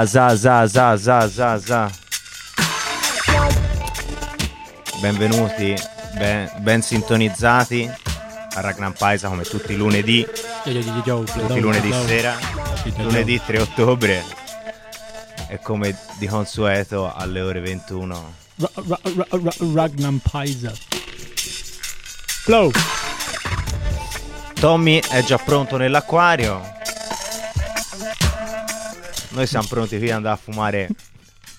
Za za za za za za za. Benvenuti, ben, ben sintonizzati a Ragnar Paisa come tutti i lunedì, tutti i lunedì sera, lunedì 3 ottobre e come di consueto alle ore 21. Ragnar Paisa. Flow. Tommy è già pronto nell'acquario. Noi siamo pronti qui ad andare a fumare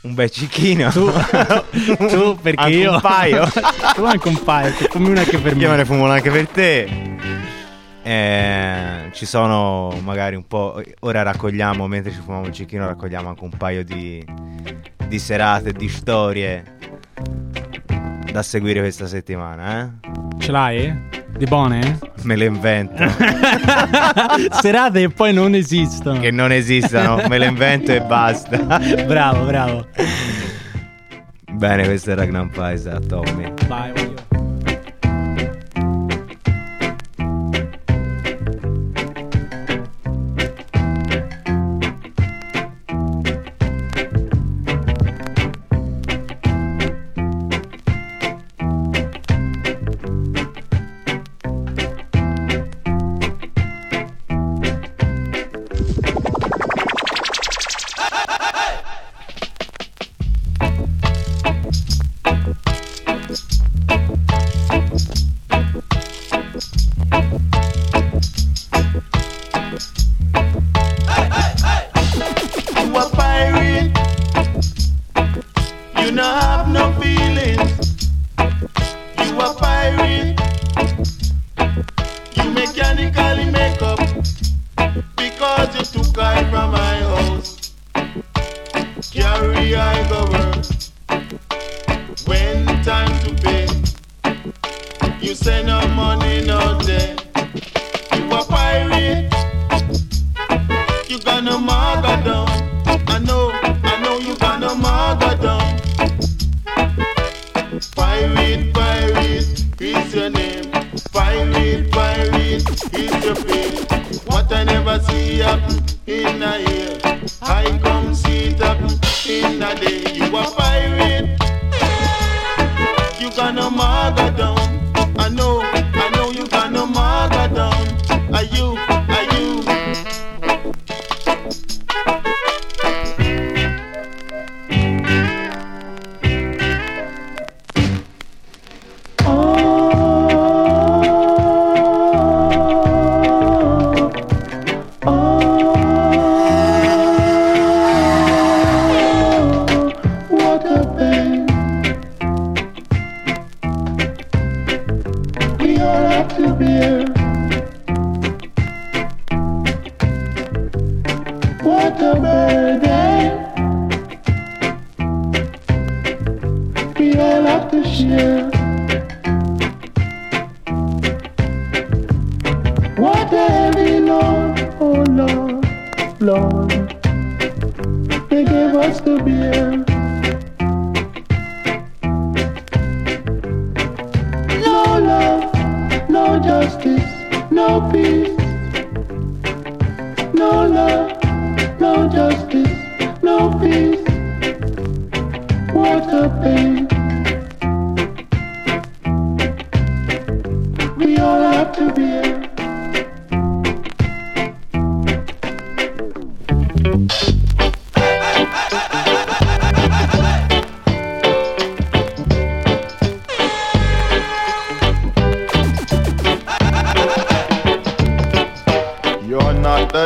un bel cicchino. Tu, tu perché Anche io... un paio. tu anche un paio, come una che per Io me me. ne fumo anche per te. Eh, ci sono magari un po'. Ora raccogliamo, mentre ci fumiamo il cicchino, raccogliamo anche un paio di, di serate, di storie da seguire questa settimana. Eh? Ce l'hai? Di buone? Me le invento. Serate che poi non esistono. che non esistano, me le invento e basta. bravo, bravo. Bene, questo è Ragnar Paisa, Tommy. Vai,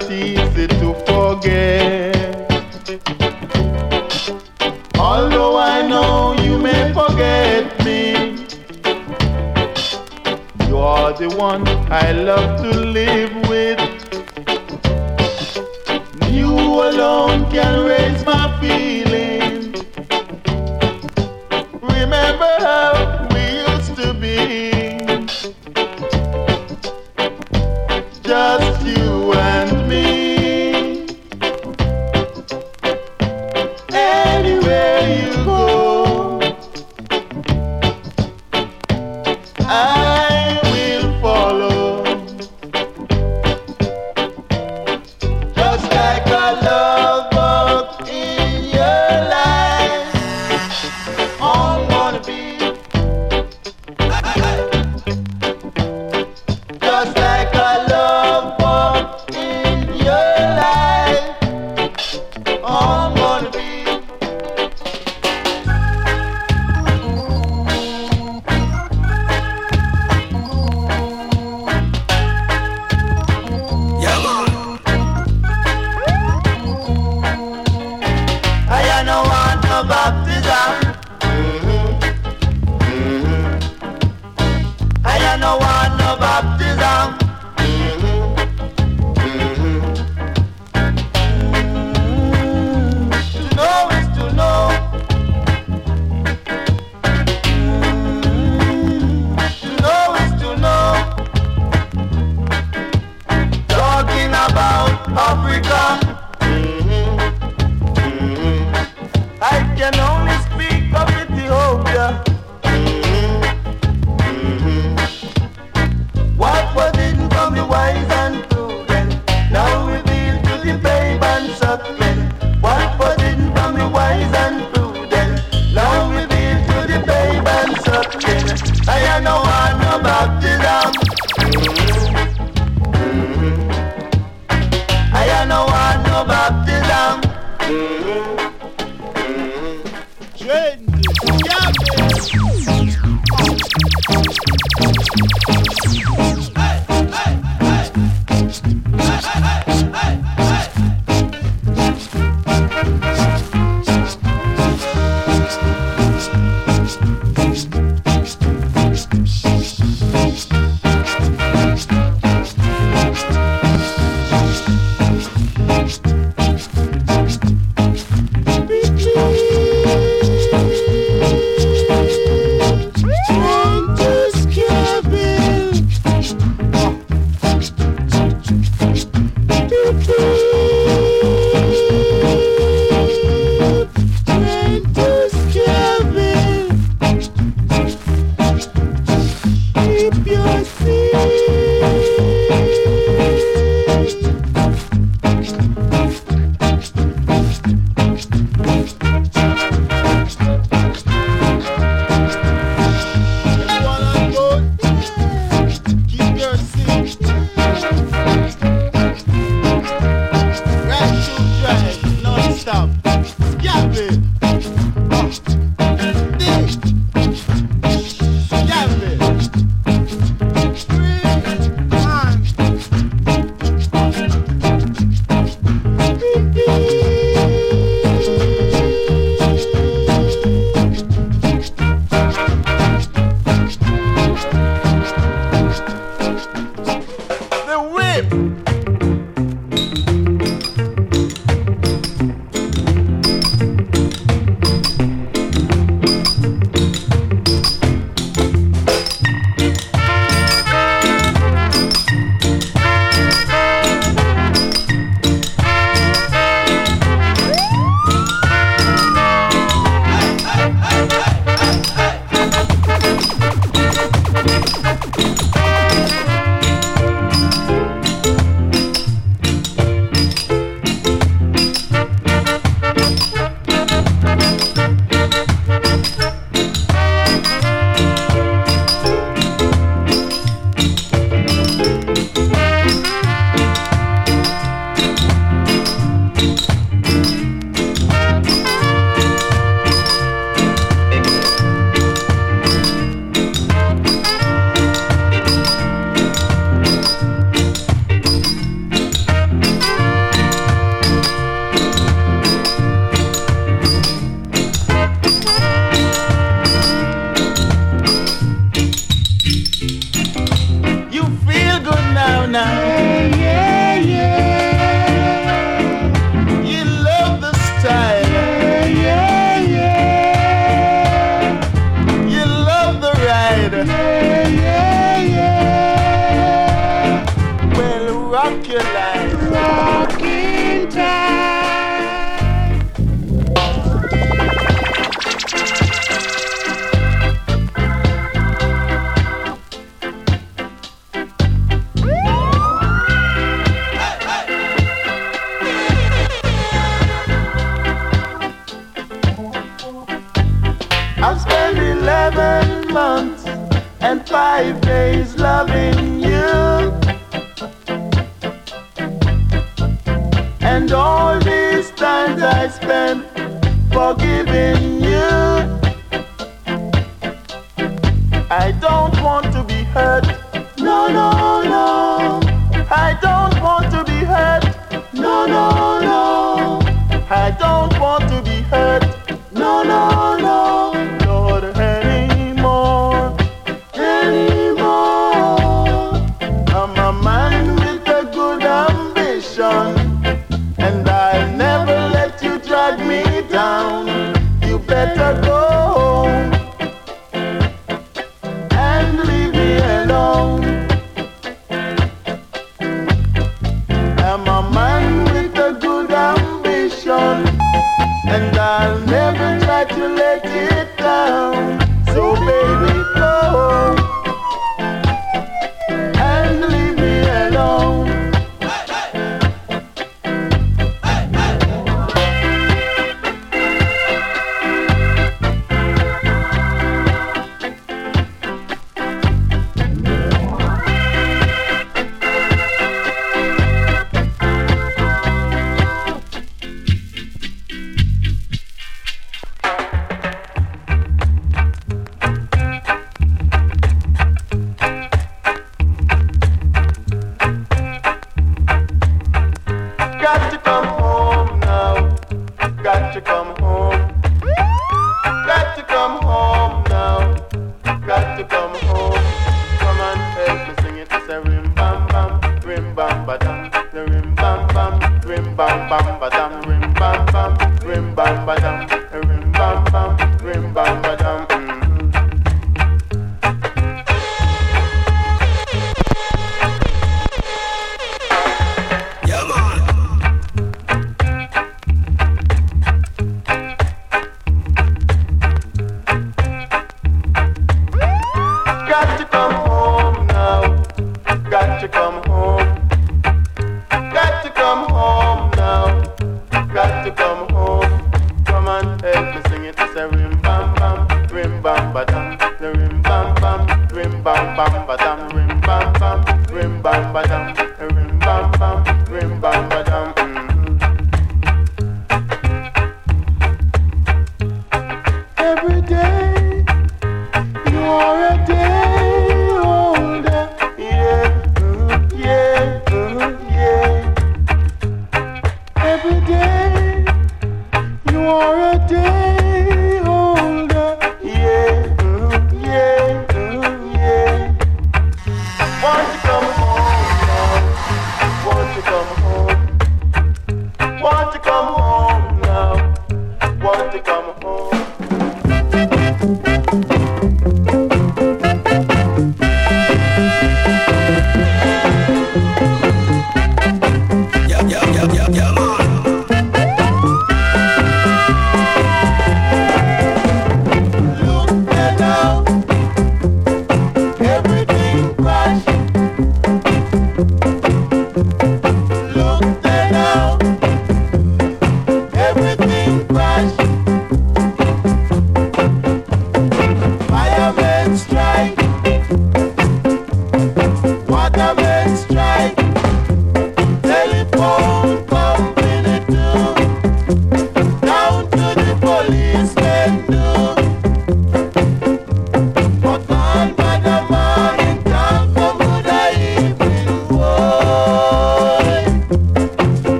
not easy to forget. Although I know you may forget me, you are the one I love to live with. You alone can time. Walking time.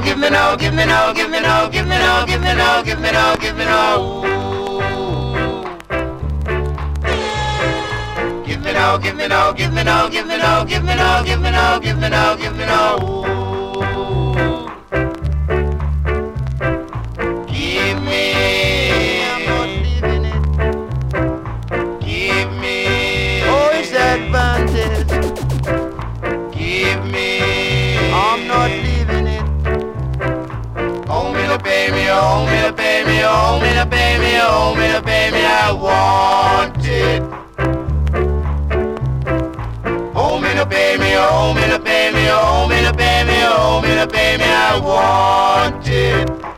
give me no, give me no, give me no, give me no, give me no, give me no, give me no. Give me no, give me no, give me no, give me no, give me no, give me no, give me no. give me no, give me no. I wanted. Home in a baby, home in a baby, home in a baby, home in a I wanted.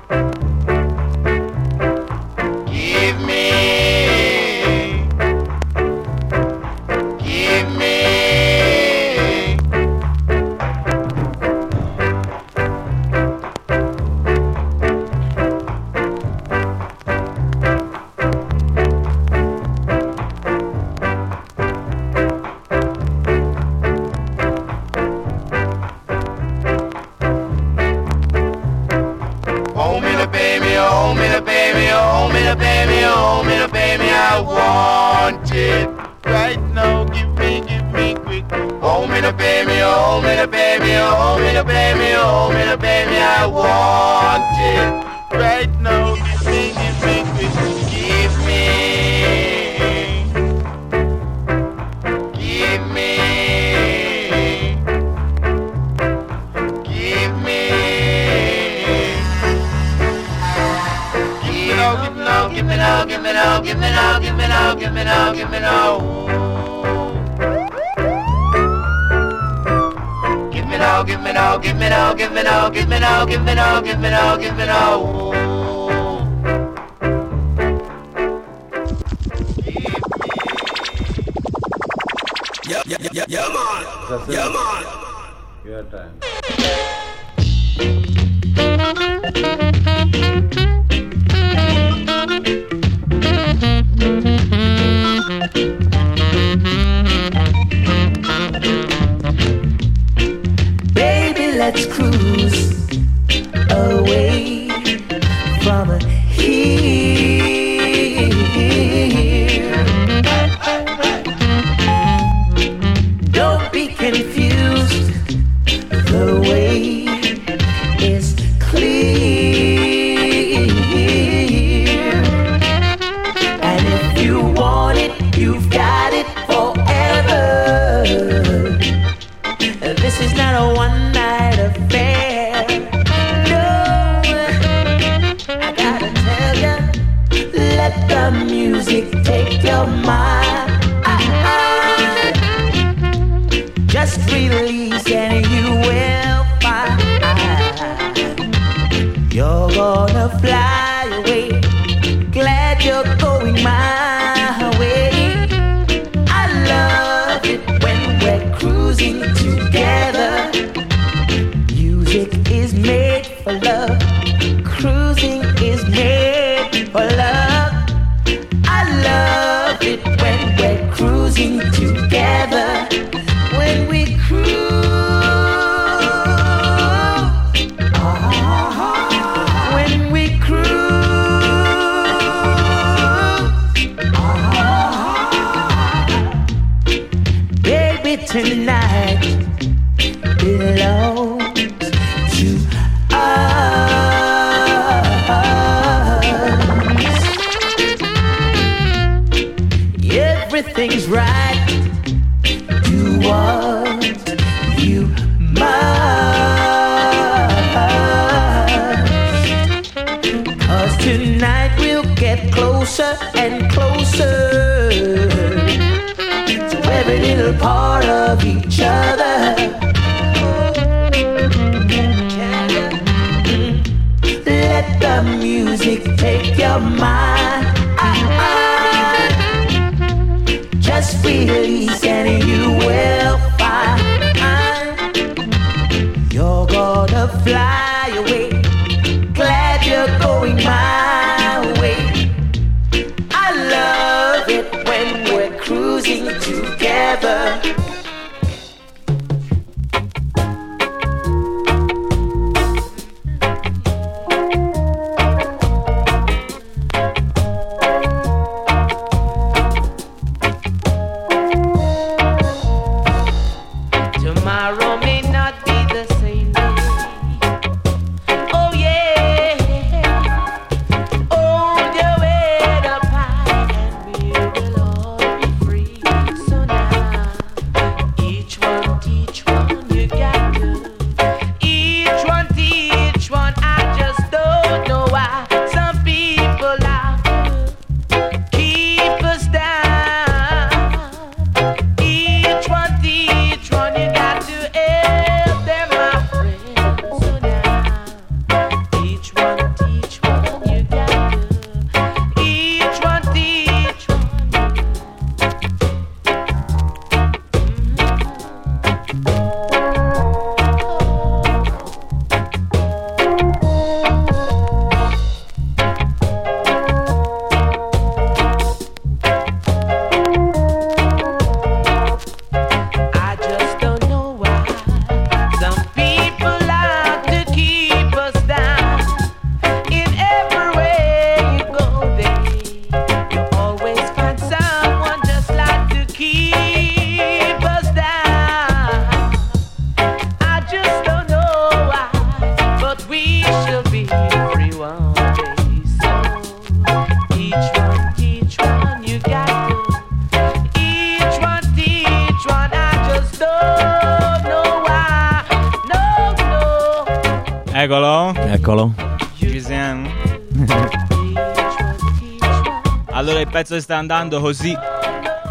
Pezzo sta andando così.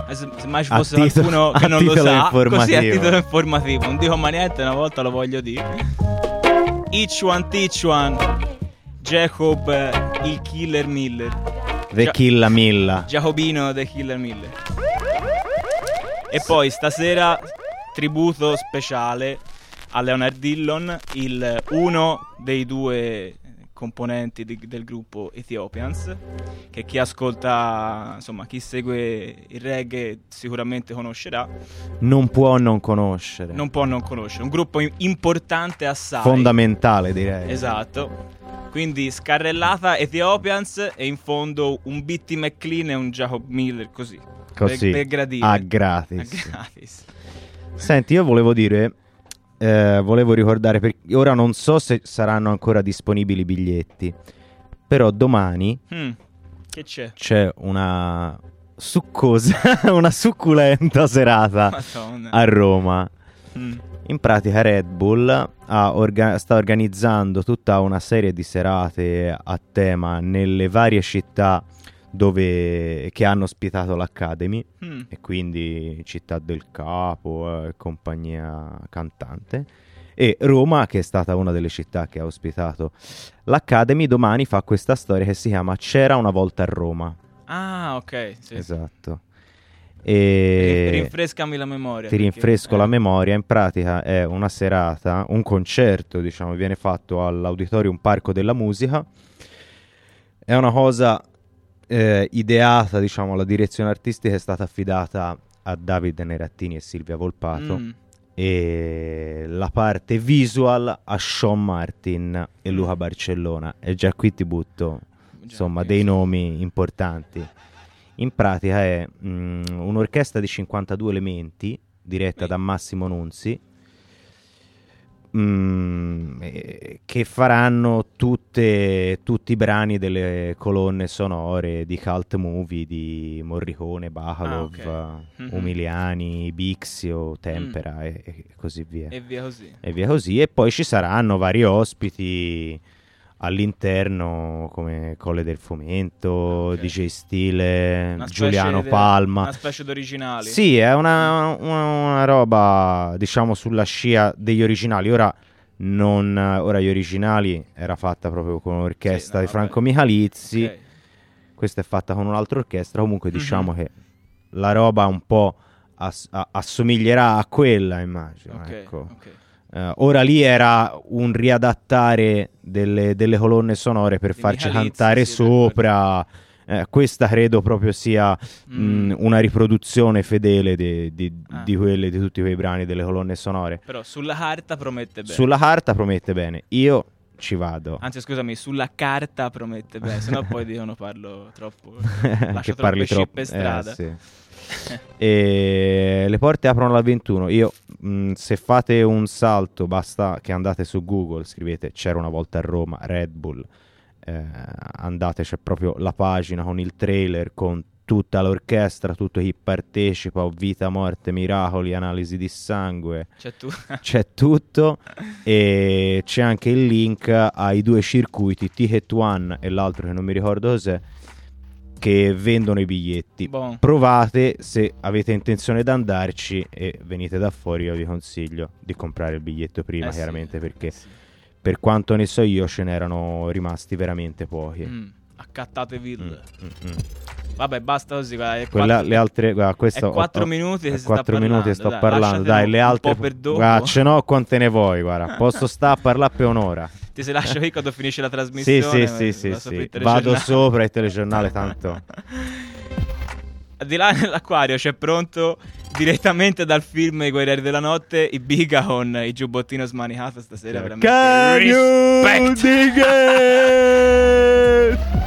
Eh, Se, mai ci fosse titolo- qualcuno che non lo sa, così a titolo informativo. Non dico mai niente, una volta lo voglio dire. Each one, teach one. Jacob, eh, il killer Miller. The Gia- Killa Milla. Giacobino The Killer Miller. E poi stasera tributo speciale a Leonard Dillon, il uno dei due componenti di- del gruppo Ethiopians, che chi ascolta, insomma, chi segue il reggae sicuramente conoscerà, Non può non conoscere. non può non conoscere. Un gruppo im- importante assai. Fondamentale, direi. Esatto. Quindi scarrellata Ethiopians e in fondo un Bitty McLean e un Jacob Miller così. Così. Per, per. A gratis. A gratis. Senti, io volevo dire, eh, volevo ricordare, perché ora non so se saranno ancora disponibili i biglietti, però domani Hmm, Che c'è? c'è una succosa, una succulenta serata Madonna. a Roma. Mm. In pratica Red Bull ha orga- sta organizzando tutta una serie di serate a tema nelle varie città dove, che hanno ospitato l'Academy Mm. e quindi Città del Capo e compagnia cantante e Roma che è stata una delle città che ha ospitato l'Academy domani fa questa storia che si chiama C'era una volta a Roma Ah, ok. Sì. esatto e Rinfrescami la memoria. ti perché- rinfresco eh. la memoria in pratica è una serata un concerto diciamo viene fatto all'Auditorium Parco della Musica è una cosa eh, ideata diciamo la direzione artistica è stata affidata a Davide Nerattini e Silvia Volpato Mm. E la parte visual a Sean Martin e Mm. Luca Barcellona. E già qui ti butto insomma dei nomi importanti. In pratica è mm, un'orchestra di 52 elementi diretta da Massimo Nunzi mm, eh, che faranno tutte- tutti i brani delle colonne sonore di cult movie di Morricone, Bacalov, Ah, ok. Mhm. Umiliani, Bixio, Tempera e, e così via. E via così. E via così. E poi ci saranno vari ospiti all'interno come Colle del Fomento, Ok. DJ Stile, Giuliano de- Palma. Una specie d'originali. Sì, è una, una- una roba, diciamo, sulla scia degli originali. Ora, non, ora gli originali era fatta proprio con l'orchestra Sì, no, di Franco. Michalizzi. Ok. Questa è fatta con un'altra orchestra. Comunque, Mhm. diciamo che la roba un po' ass- assomiglierà a quella, immagino. Ok, ecco. Eh, ora lì era un riadattare delle, delle colonne sonore per Di farci cantare sì, sopra. Eh, questa credo proprio sia Mm. mh, una riproduzione fedele di, di- Ah. di quelle, di tutti quei brani delle colonne sonore. Però sulla carta promette bene. Sulla carta promette bene. Io ci vado. Anzi, scusami, sulla carta promette bene, sennò poi dicono parlo troppo. che Lascio parli troppe troppo. scippe strada. Eh, sì. E le porte aprono alle 21. Io, mh, se fate un salto, basta che andate su Google, scrivete c'era una volta a Roma, Red Bull. eh, andate, c'è proprio la pagina con il trailer, con tutta l'orchestra, tutto chi partecipa, vita, morte, miracoli, analisi di sangue. Cioè tu... C'è tutto e c'è anche il link ai due circuiti, Ticket One e l'altro che non mi ricordo cos'è, che vendono i biglietti. Bon. Provate se avete intenzione di andarci e venite da fuori, io vi consiglio di comprare il biglietto prima, Eh sì, chiaramente, perché sì. per quanto ne so io ce n'erano rimasti veramente pochi. Mm, Accattateville. Mm, mm, mm. Vabbè, basta così. Guarda, Quella- quattro- le altre, guarda, questo è quattro ho- minuti che è si sta quattro minuti che sto parlando, dai, parlando. Dai, le altre. Guarda, ce n'ho quante ne vuoi, guarda. Posso stare a parlare per un'ora. Ti sei lasciato qui quando finisce la Sì, trasmissione. sì, sì, sì, va sì. sopra il Vado sopra il telegiornale tanto. Di là nell'acquario c'è pronto direttamente dal film I Guerrieri della Notte i Biga con il giubbottino smanicato stasera. veramente Can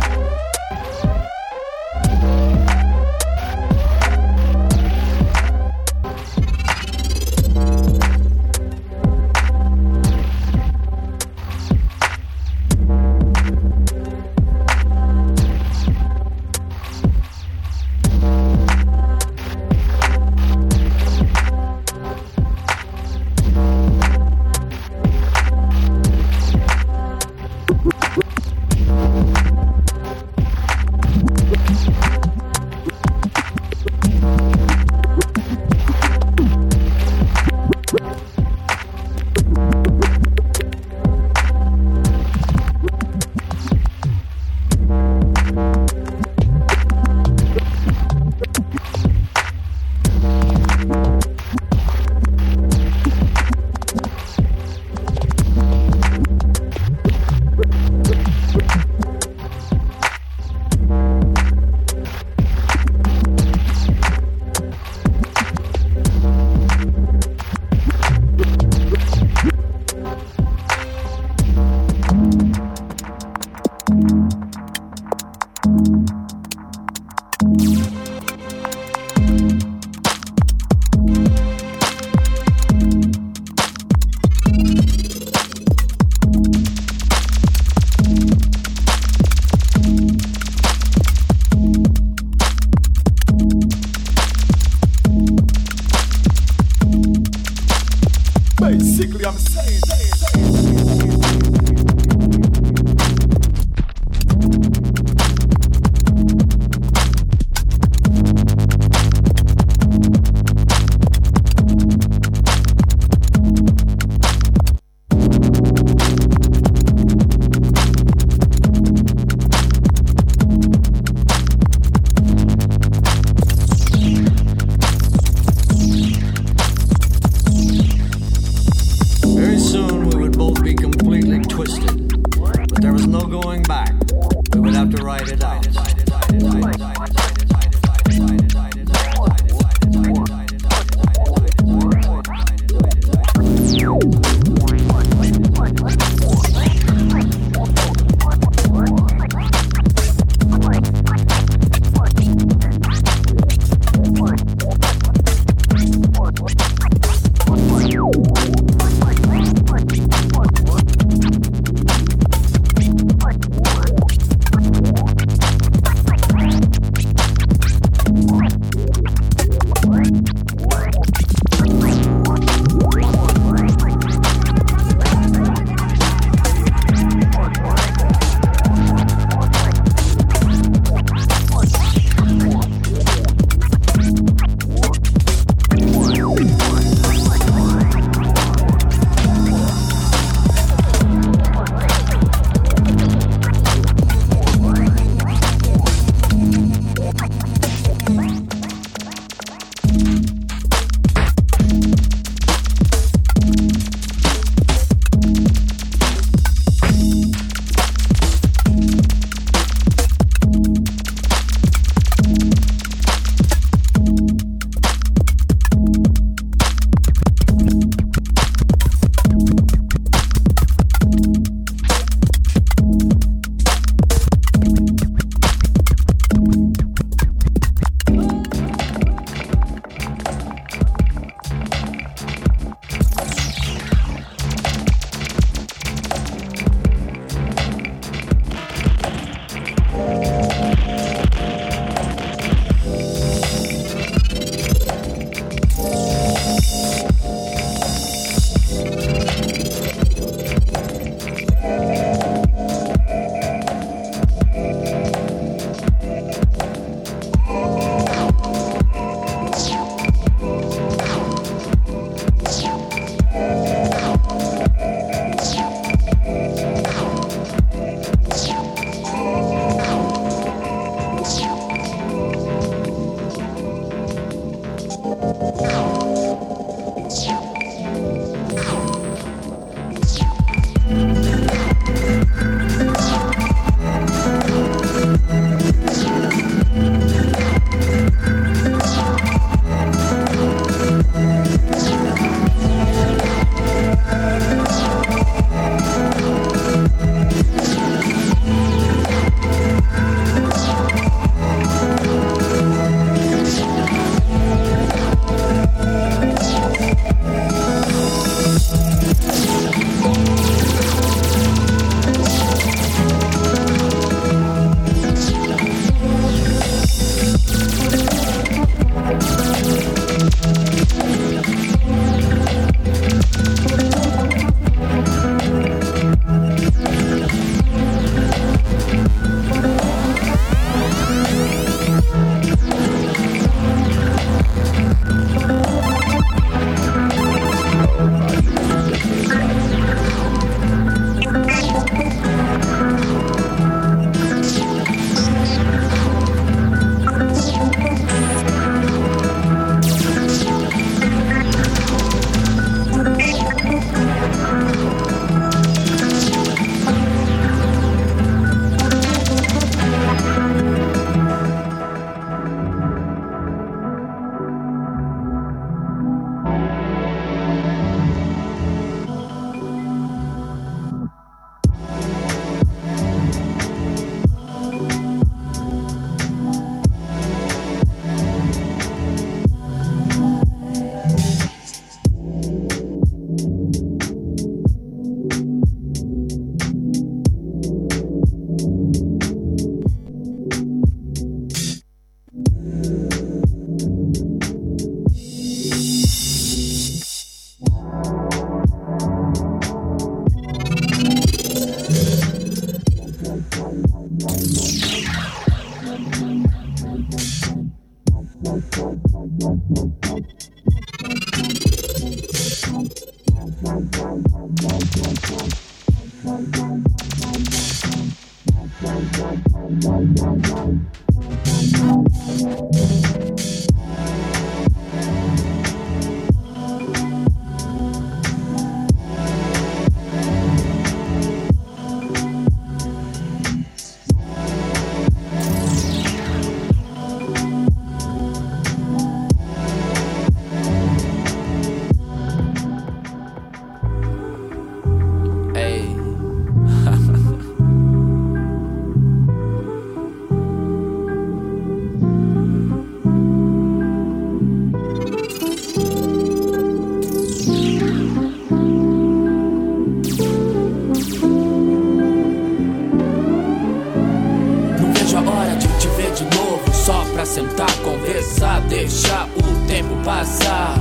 sentar, conversar, deixar o tempo passar.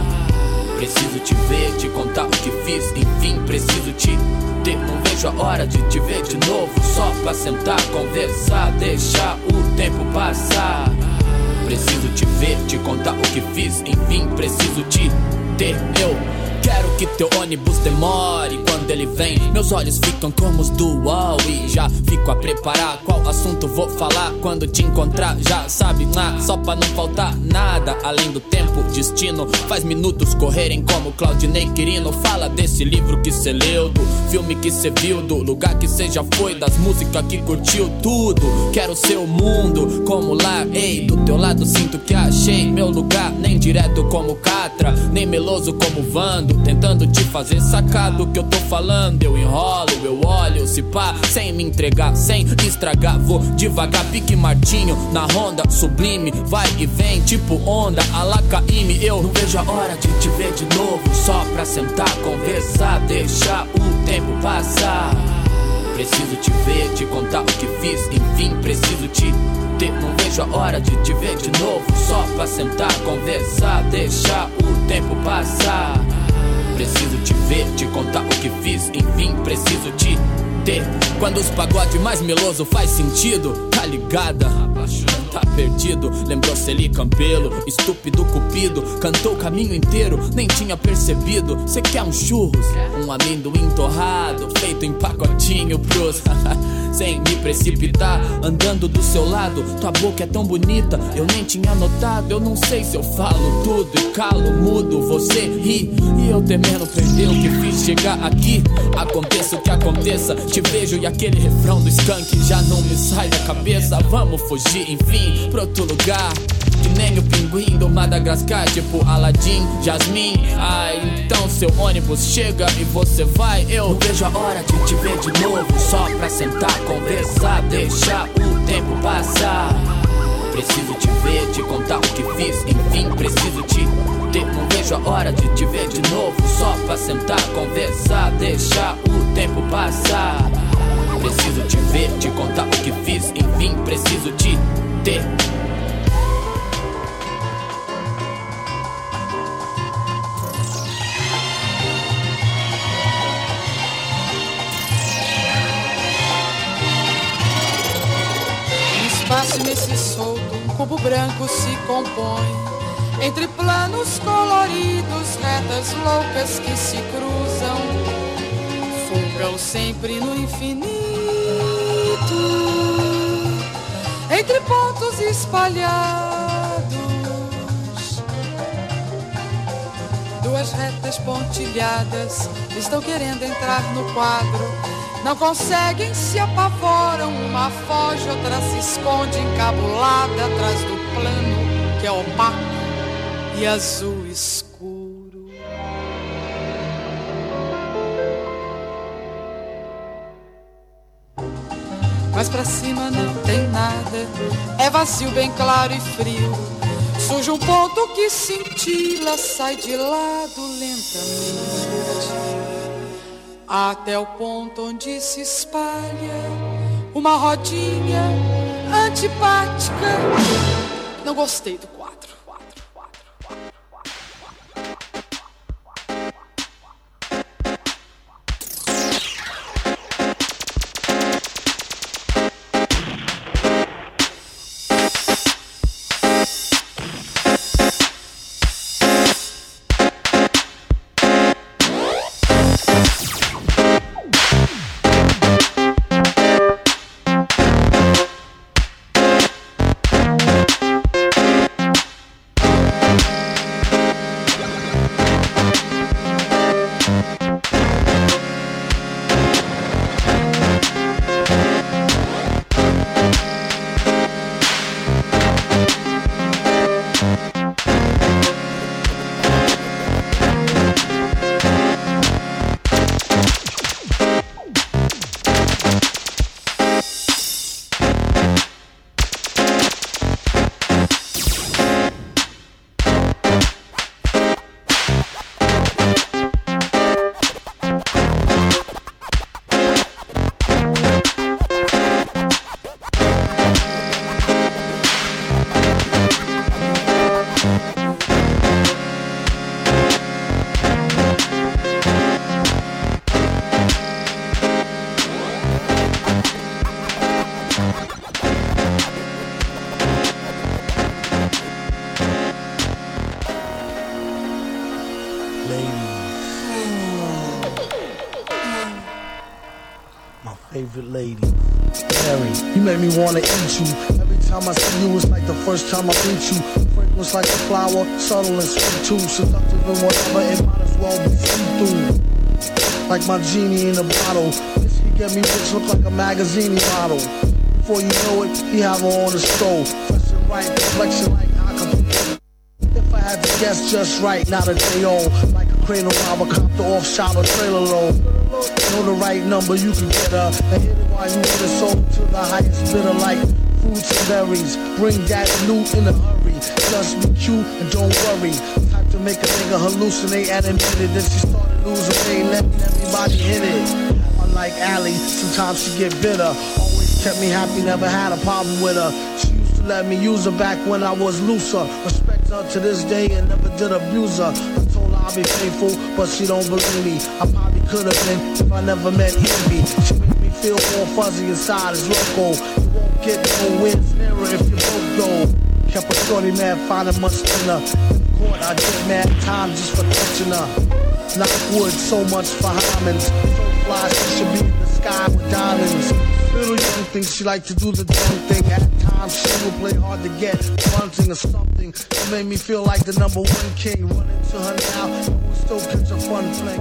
Preciso te ver, te contar o que fiz, enfim, preciso te ter. Não vejo a hora de te ver de novo, só pra sentar, conversar, deixar o tempo passar. Preciso te ver, te contar o que fiz, enfim, preciso te ter. Eu quero que teu ônibus demore quando ele vem. Meus olhos ficam como os do e já fico a preparar qual assunto vou falar quando te encontrar. Já sabe, lá, só pra não faltar nada além do tempo, destino. Faz minutos correrem como Claudinei Quirino. Fala desse livro que cê leu, do filme que cê viu, do lugar que cê já foi, das músicas que curtiu tudo. Quero seu mundo como lá, ei, do teu lado sinto que achei meu lugar. Nem direto como Catra, nem meloso como Vando. Tentando te fazer sacado que eu tô falando. Eu enrolo, eu olho, se pá, sem me entregar, sem estragar. Vou devagar, pique Martinho na ronda, sublime. Vai e vem, tipo onda, alacaime. Eu não vejo a hora de te ver de novo. Só pra sentar, conversar, deixar o tempo passar. Preciso te ver, te contar o que fiz, enfim, preciso te ter. Não vejo a hora de te ver de novo. Só pra sentar, conversar, deixar o tempo passar. Preciso te ver, te contar o que fiz, enfim, preciso te ter. Quando os pagode mais meloso faz sentido, tá ligada? Tá perdido, lembrou Celi Campelo, estúpido cupido, cantou o caminho inteiro, nem tinha percebido. Cê quer um churros, um amendoim torrado, feito em pacotinho pros. Sem me precipitar, andando do seu lado, tua boca é tão bonita, eu nem tinha notado. Eu não sei se eu falo tudo e calo mudo, você ri e eu temendo perder o que fiz chegar aqui. Aconteça o que aconteça, te vejo e aquele refrão do skunk já não me sai da cabeça. Vamos fugir, enfim, pra outro lugar. Que nem o pinguim do Madagascar, tipo Aladdin, Jasmine. Ai, então seu ônibus chega e você vai. Eu não vejo a hora de te ver de novo, só pra sentar, conversar, deixar o tempo passar. Preciso te ver, te contar o que fiz, enfim, preciso te ter. Não vejo a hora de te ver de novo, só pra sentar, conversar, deixar o tempo passar. Preciso te ver, te contar o que fiz, enfim, preciso te ter. Espaço nesse solto, um cubo branco se compõe. Entre planos coloridos, retas loucas que se cruzam, fugam sempre no infinito. Entre pontos espalhados, duas retas pontilhadas estão querendo entrar no quadro. Não conseguem, se apavoram. Uma foge, outra se esconde encabulada atrás do plano que é opaco e azul escuro. Mas pra cima não tem nada, é vazio, bem claro e frio. Surge um ponto que cintila, sai de lado lentamente até o ponto onde se espalha uma rodinha antipática. Não gostei do me wanna eat you. Every time I see you, it's like the first time I meet you. Fragrance like a flower, subtle and sweet too. Seductive and whatever, it might as well be see-through. Like my genie in a bottle. This he get me rich, look like a magazine model. Before you know it, he have her on the stove. Fresh and right, complexion like Acapulco. If I had to guess just right, not a day old. Like a cradle robber, copter off shop a trailer load. Know the right number, you can get her. And hit you in the soul to the highest bidder like fruits and berries. Bring that loot in a hurry. Just be cute and don't worry. Type to make a nigga hallucinate and admit it. Then she started losing weight, let everybody hit it. Unlike Allie, sometimes she get bitter. Always kept me happy, never had a problem with her. She used to let me use her back when I was looser. Respect her to this day and never did abuse her. I told her I'll be faithful, but she don't believe me. I probably could have been if I never met Evie. Feel all fuzzy inside as loco. You won't get no wins nearer if you broke though. Kept a shorty mad, finding much thinner. Court, I get mad time just for touching her. Knock wood, so much for Hyman's. So fly, she should be in the sky with diamonds. Little young thing, she like to do the damn thing. At times, she will play hard to get, bunting or something. She made me feel like the number one king. Running to her now, we still catch a fun fling.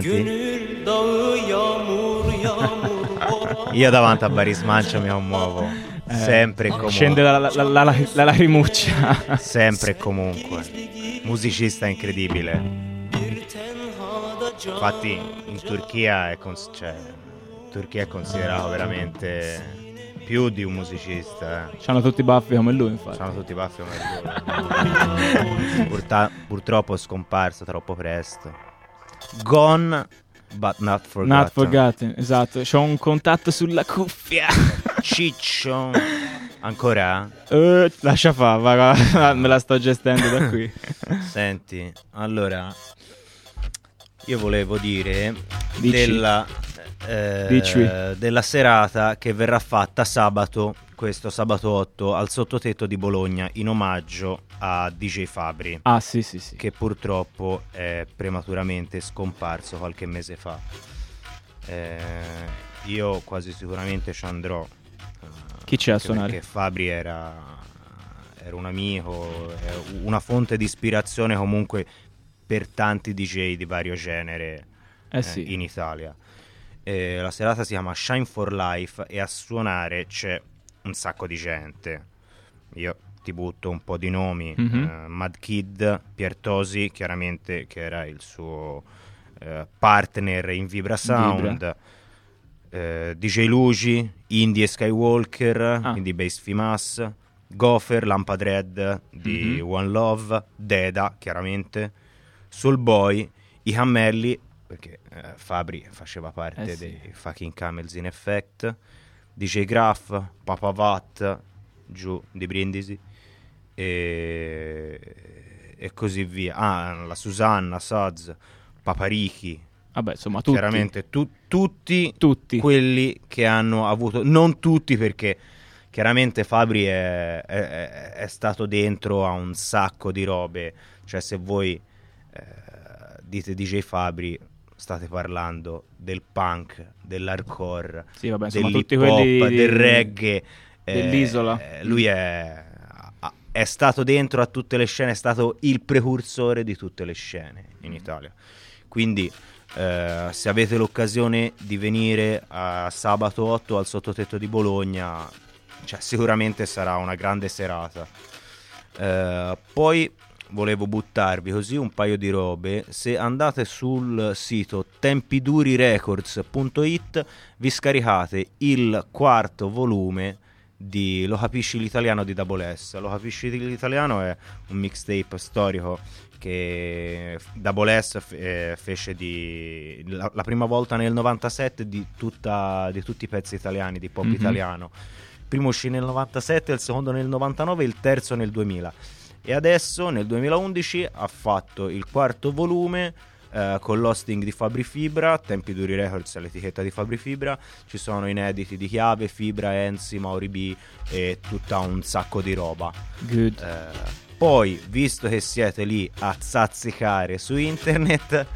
Senti. Io davanti a Baris Mancia mi muovo. Eh, sempre e comunque. Scende la, la, la, la, la lacrimuccia. Sempre e comunque. Musicista incredibile. Infatti in Turchia è, cons- cioè, Turchia è considerato veramente più di un musicista. Eh. C'hanno tutti i baffi come lui, infatti. C'hanno tutti i baffi come lui. Purta- purtroppo è scomparso troppo presto. Gone but not forgotten. Not forgotten, esatto. C'ho un contatto sulla cuffia. Ciccio. Ancora? Eh, lascia fa, va, va, me la sto gestendo da qui. Senti, allora io volevo dire Dici. della, eh, della serata che verrà fatta sabato, questo sabato 8, al sottotetto di Bologna in omaggio a DJ Fabri, Ah, sì, sì, sì. che purtroppo è prematuramente scomparso qualche mese fa. Eh, io quasi sicuramente ci andrò. eh, Chi c'è a suonare? Perché Fabri era, era un amico, una fonte di ispirazione comunque per tanti DJ di vario genere Eh sì. in Italia. Eh, la serata si chiama Shine for Life e a suonare c'è un sacco di gente. Io ti butto un po' di nomi, Mhm. eh, Mad Kid, Piertosi, chiaramente che era il suo eh, partner in Vibra Sound, eh, DJ Luci, Indie Skywalker, Ah. quindi Bass Fimas, Gopher, Lampad Red di Mhm. One Love, Deda, chiaramente, Soulboy, i Cammelli, perché Fabri faceva parte Eh sì. dei fucking Camels in effect, DJ Graff, Papa Vat, giù di Brindisi, e, e così via. Ah, la Susanna, Saz, Paparichi, Vabbè, insomma, tutti. chiaramente tu- tutti, Tutti. quelli che hanno avuto, non tutti perché chiaramente Fabri è, è- è stato dentro a un sacco di robe, cioè se voi eh, dite DJ Fabri state parlando del punk, dell'hardcore, Sì, vabbè, dell'hip hop, del reggae. eh, dell'isola. eh, lui è, è stato dentro a tutte le scene, è stato il precursore di tutte le scene in Italia. Quindi eh, se avete l'occasione di venire a sabato 8 al sottotetto di Bologna, cioè, sicuramente sarà una grande serata. Eh, poi volevo buttarvi così un paio di robe. Se andate sul sito tempidurirecords.it vi scaricate il quarto volume di Lo capisci l'italiano di Double S. Lo capisci l'italiano è un mixtape storico che Double S eh, fece di, la, la prima volta nel 97 di, tutta- di tutti i pezzi italiani di pop Mhm. italiano. Il primo uscì nel 97, il secondo nel 99 e il terzo nel 2000. E adesso nel 2011 ha fatto il quarto volume eh, con l'hosting di Fabri Fibra, Tempi Duri Records è l'etichetta di Fabri Fibra, ci sono inediti di Chiave, Fibra, Enzi, Mauri B e tutta un sacco di roba. Good. Eh, poi, visto che siete lì a zazzicare su internet,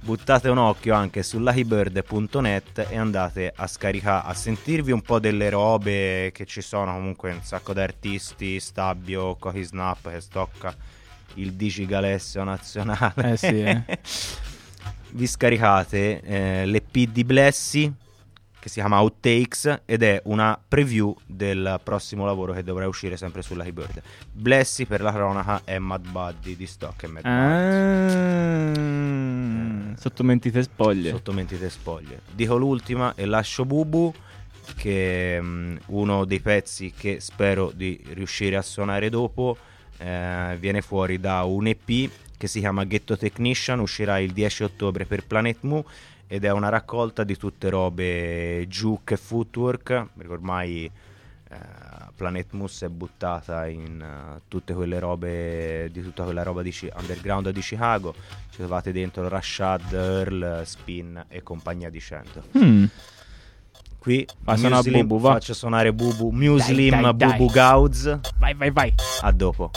buttate un occhio anche su luckybird.net e andate a scaricare, a sentirvi un po' delle robe che ci sono comunque un sacco di artisti, Stabio, Cocky Snap che stocca il Digigalessio nazionale. Eh sì, eh. Vi scaricate eh, l'EP di Blessy che si chiama Outtakes ed è una preview del prossimo lavoro che dovrà uscire sempre sulla Bird. Blessy per la cronaca è Mad Buddy di Stock e Mad Ah, sotto mentite spoglie. sotto mentite spoglie. Dico l'ultima e lascio Bubu che è mm, uno dei pezzi che spero di riuscire a suonare dopo eh, viene fuori da un EP che si chiama Ghetto Technician, uscirà il 10 ottobre per Planet Mu ed è una raccolta di tutte robe juke e footwork, perché ormai eh, Planet si è buttata in eh, tutte quelle robe di tutta quella roba di Chi- underground di Chicago, ci trovate dentro Rashad, Earl, Spin e compagnia dicendo. Mm. Qui Muslim, Bubu, faccio suonare Bubu, Muslim, Dai, dai, dai. Bubu Gauds. Vai, vai, vai. A dopo.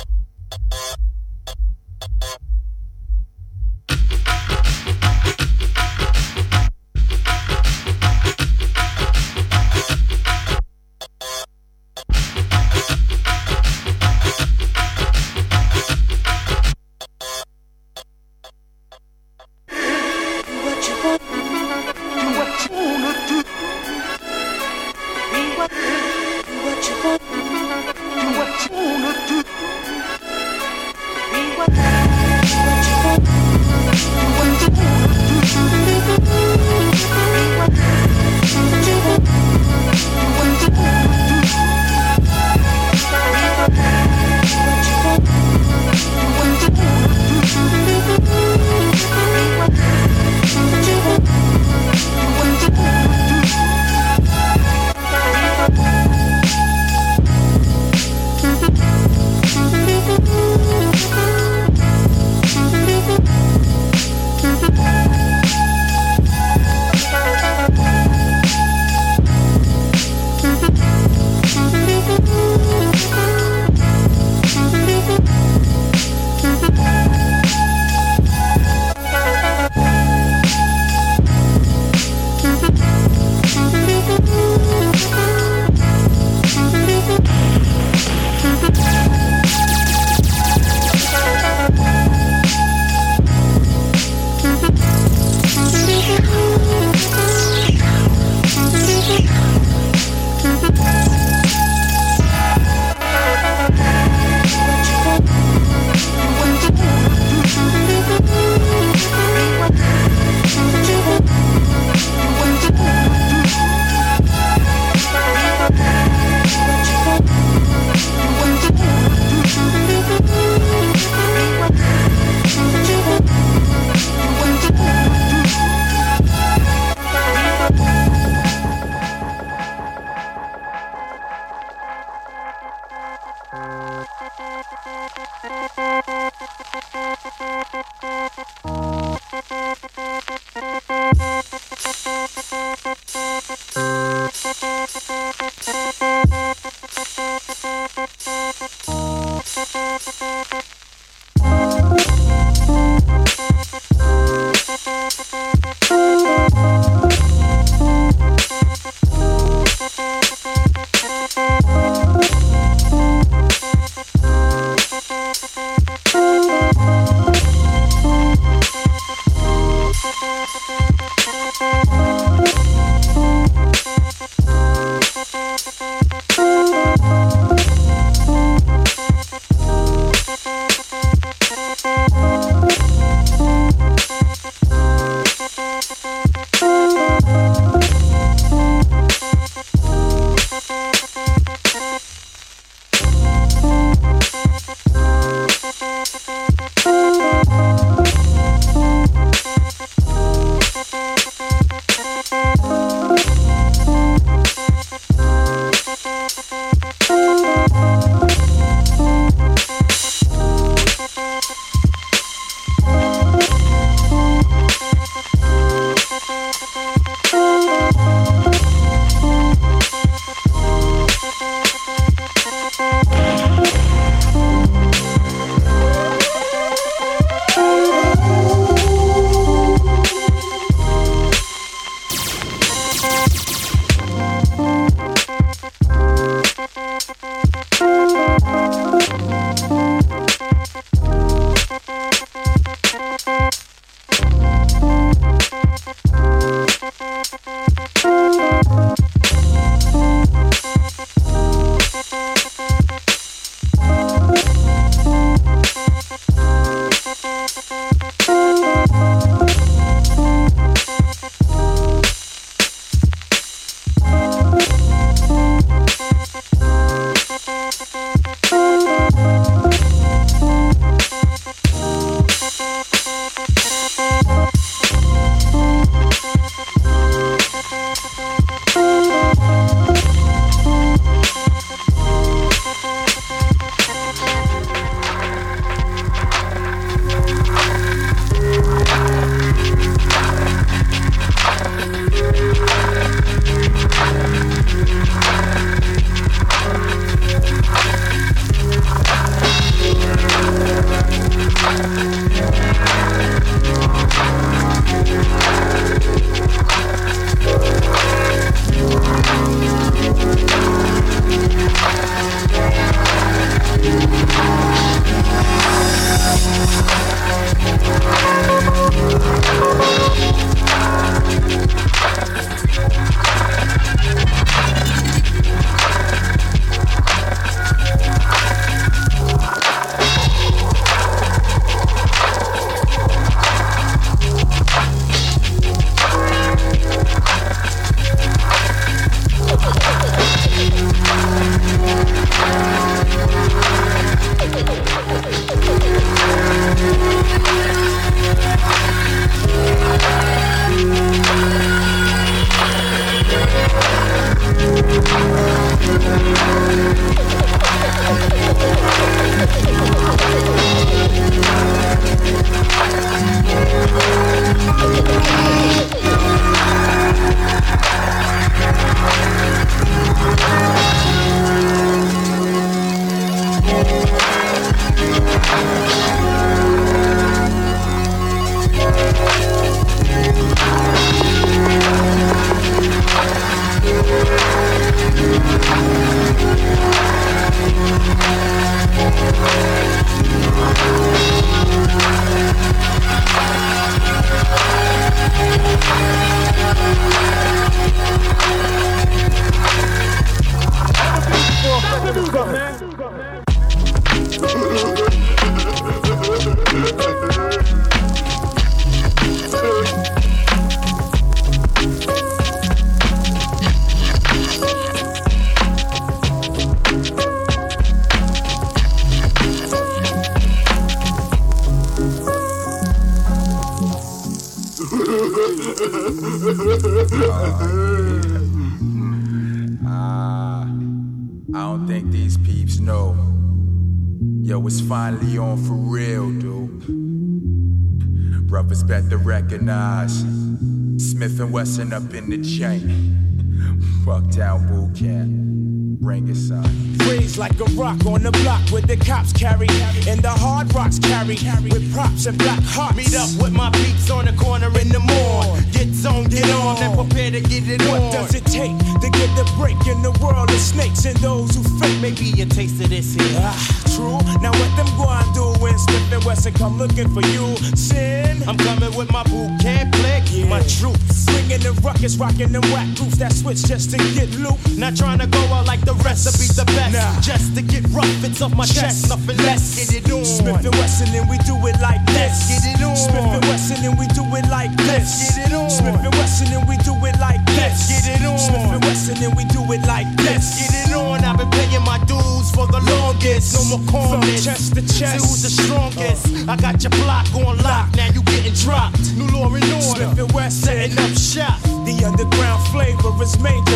Rocking them whack groups that switch just to get loot. Not trying to go out like the be the best. Nah. Just to get rough, it's off my chest. Nothing less. Get it on. Smith and Wesson and we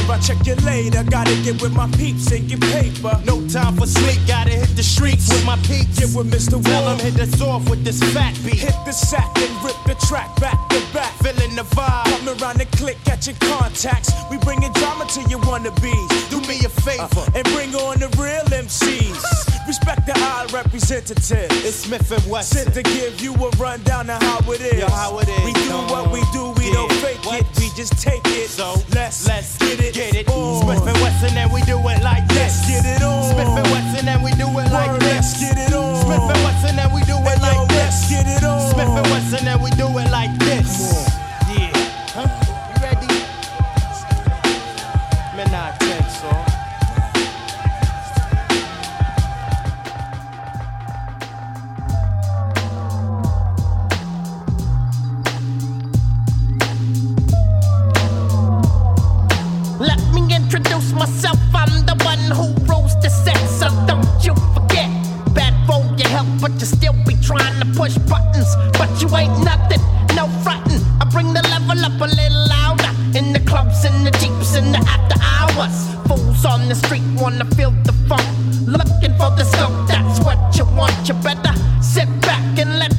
I check you later. Gotta get with my peeps and get paper. No time for sleep. Gotta hit the streets with my peeps. Get with Mr. Tell hit us off with this fat beat. Hit the sack and rip the track back to back. Feeling the vibe. Come around the click, catching contacts. We bringing drama to your wannabes. Do me a favor. Uh-huh. And bring on the real MCs. Respect the aisle representative. It's Smith and Wesson. Sent to give you a rundown of how it is. Yo, how it is. We do what we do, we Yeah. don't fake What? it. We just take it. So let's let's get it, get it. on. Smith and Wesson, and we do it like this. Let's get it on. Smith and Wesson, and we do it like Word, this. let's get it on. Smith and Wesson, and we do it yo, like this. Let's get it on. Smith and Wesson, and we do it like this. Yeah. Huh? You ready? Man, I think so. Let me introduce myself. I'm the one who rose the set, so don't you forget. Bad for your health, but you still be trying to push buttons. But you ain't nothing, no frontin'. I bring the level up a little louder. In the clubs, in the jeeps, in the after hours. Fools on the street wanna feel the funk. Looking for the scope, that's what you want. You better sit back and let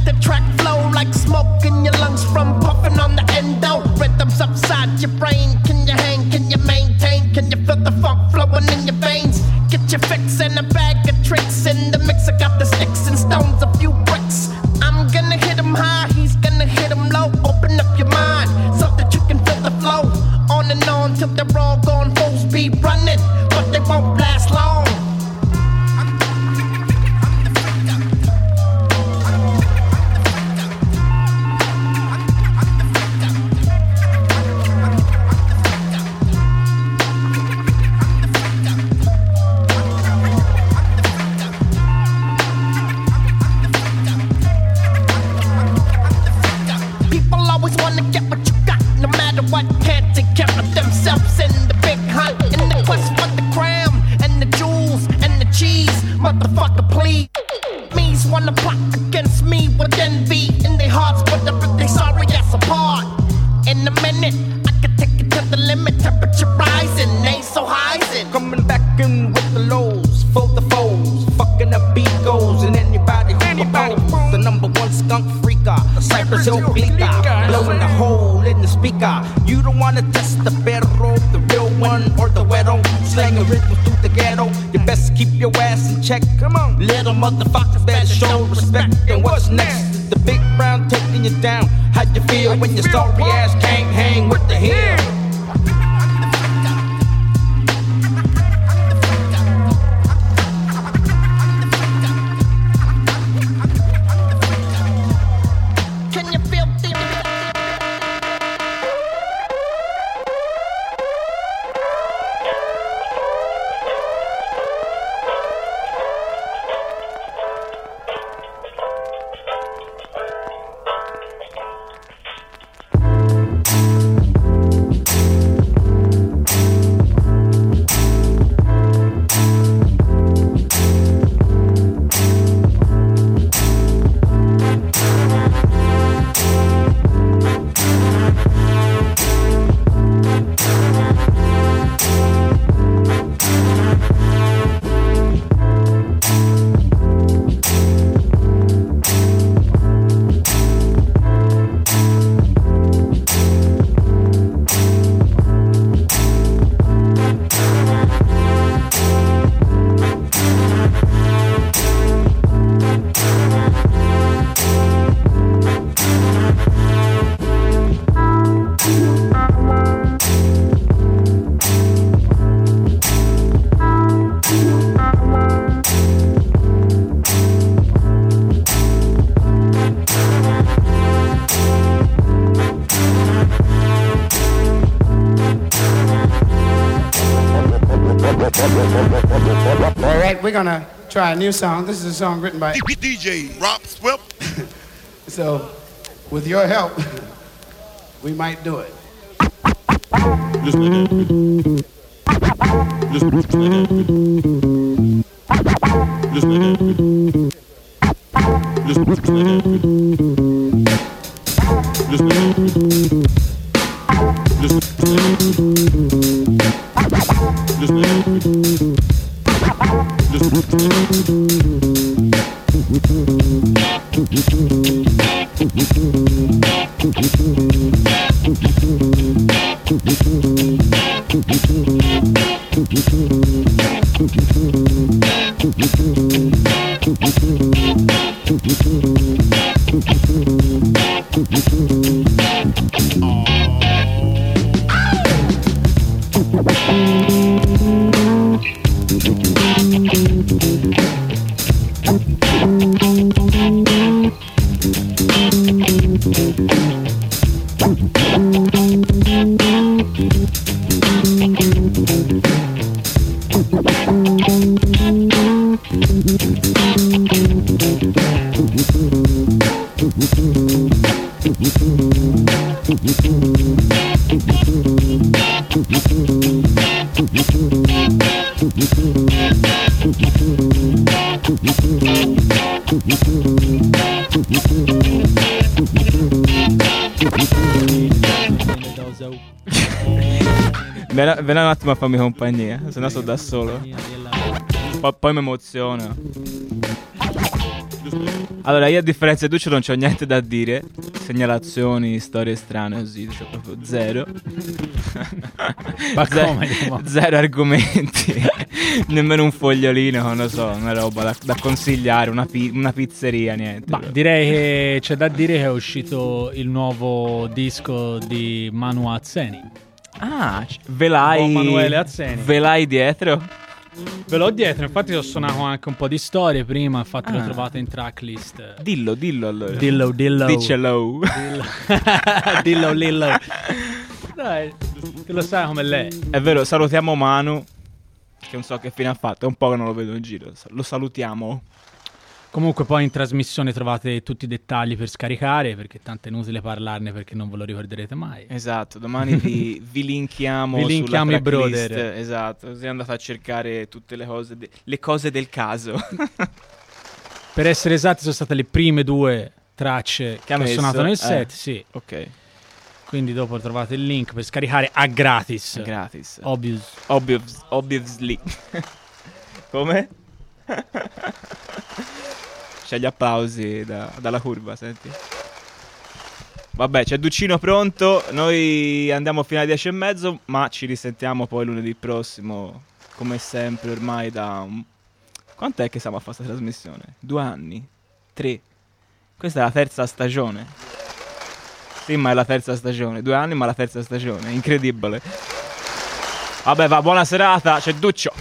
one or the wedo, slanging rhythms through the ghetto. You best keep your ass in check. Come on, little motherfuckers better show respect. And what's next? The big brown taking you down. How you feel when your sorry ass can't hang with the hill? Gonna try a new song. This is a song written by DJ Rob Swip. So, with your help, we might do it. Vieni Thank you. Farmi compagnia, se no sto da solo. Poi, poi mi emoziona. Allora, io a differenza di Duccio non c'ho niente da dire. Segnalazioni, storie strane, così, c'ho proprio zero. Ma come? Zero argomenti. Nemmeno un fogliolino, non lo so, una roba da, da consigliare, una, pi- una pizzeria, niente. Ma direi che c'è da dire che è uscito il nuovo disco di Manu Azzeni. Ah, ve l'hai. Manuele Azzeni. Ve l'hai dietro? Ve l'ho dietro, infatti ho suonato anche un po' di storie prima, infatti l'ho Ah. trovata in tracklist. Dillo, dillo allora. Dillo, dillo. Dicelo. dillo, lillo. Dai, tu lo sai come lei. È vero, salutiamo Manu. Che non so che fine ha fatto, è un po' che non lo vedo in giro. Lo salutiamo. Comunque poi in trasmissione trovate tutti i dettagli per scaricare, perché tanto è inutile parlarne perché non ve lo ricorderete mai. Esatto, domani vi, vi linkiamo Vi linkiamo i brother. Esatto, così andate a cercare tutte le cose, de- le cose del caso. Per essere esatti sono state le prime due tracce che, ha ho messo? suonato nel Eh. set, sì. ok. Quindi dopo trovate il link per scaricare a gratis. Gratis. Obvious. Obvious, obviously. Come? C'è gli applausi da- dalla curva, senti. Vabbè, c'è Duccino pronto. Noi andiamo fino alle 10 e mezzo, ma ci risentiamo poi lunedì prossimo, come sempre, ormai da... Quant'è che siamo a fare questa trasmissione? Due anni? Tre? Questa è la terza stagione. Sì, ma è la terza stagione. Due anni, ma la terza stagione. Incredibile. Vabbè, va, buona serata. C'è Duccio.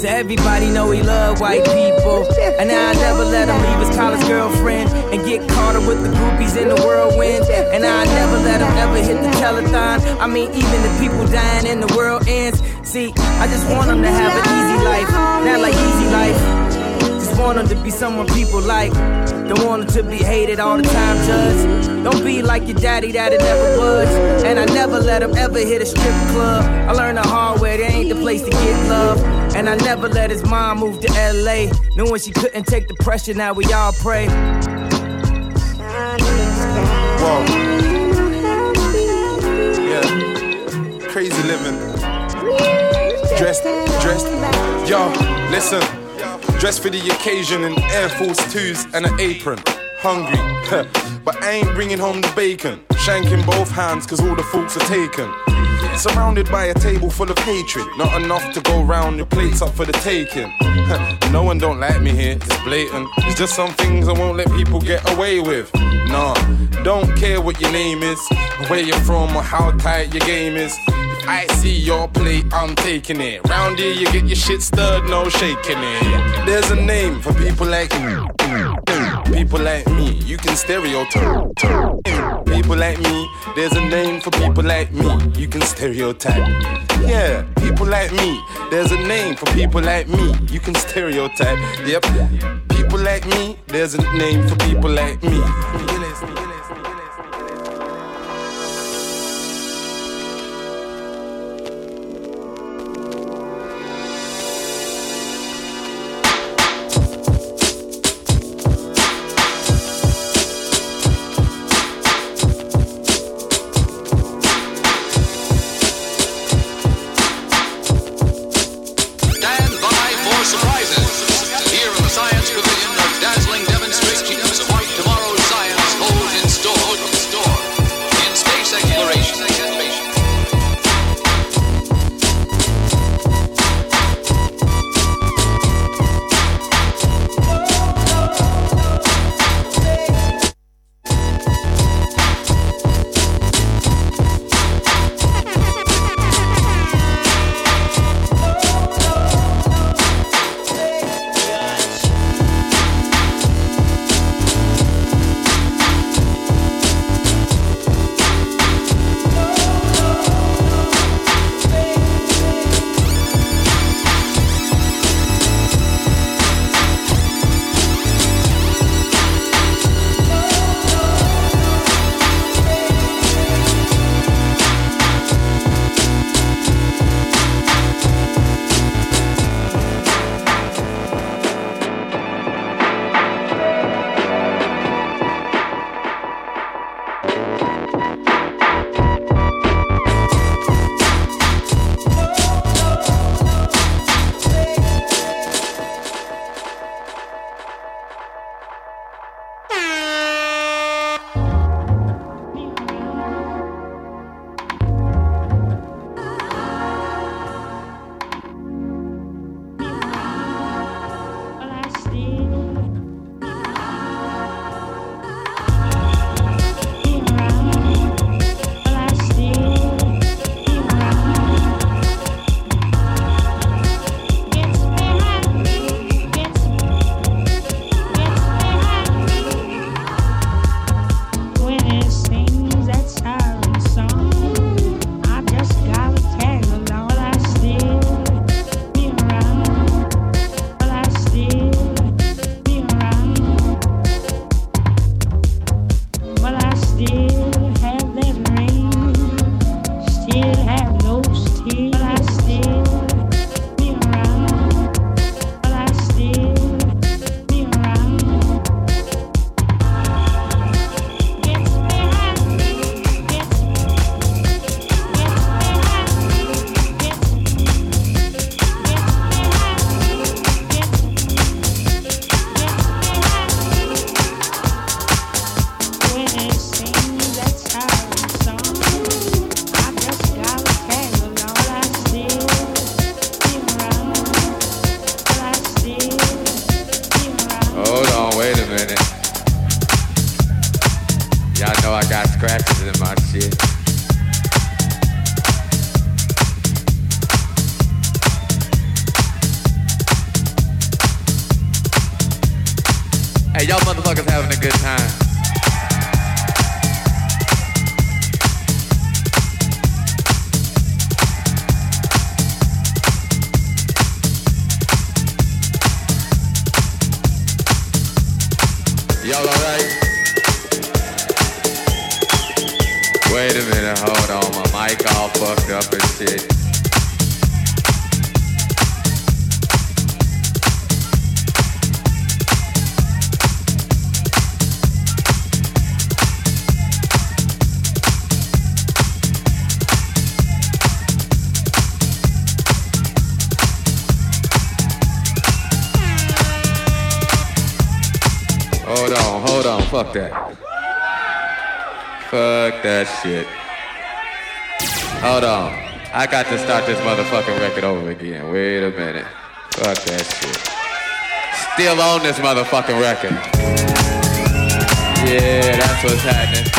To everybody know he love white people. And I'll never let him leave his college girlfriend and get caught up with the groupies in the whirlwind. And I'll never let him ever hit the telethon. I mean, even the people dying in the world ends. See, I just want him to have an easy life, not like easy life. Just want him to be someone people like. Don't want him to be hated all the time, judge. Don't be like your daddy that it never was. And I never let him ever hit a strip club. I learned the hard way, there ain't the place to get love. And I never let his mom move to LA. Knowing she couldn't take the pressure, now we all pray. Whoa. Yeah. Crazy living. Dressed, dressed. Yo, listen. Dressed for the occasion in Air Force 2s and an apron. Hungry, but I ain't bringing home the bacon. Shanking both hands, cause all the forks are taken. Surrounded by a table full of hatred. Not enough to go round, your plates up for the taking. no one don't like me here, it's blatant. It's just some things I won't let people get away with. Nah, don't care what your name is, where you're from, or how tight your game is. I see your plate, I'm taking it. Round here, you get your shit stirred, no shaking it. There's a name for people like me. People like me, you can stereotype. People like me, there's a name for people like me, you can stereotype. Yeah, people like me, there's a name for people like me, you can stereotype. Yep, people like me, there's a name for people like me. fucking record over again. Wait a minute. Fuck that shit. Still on this motherfucking record. Yeah, that's what's happening.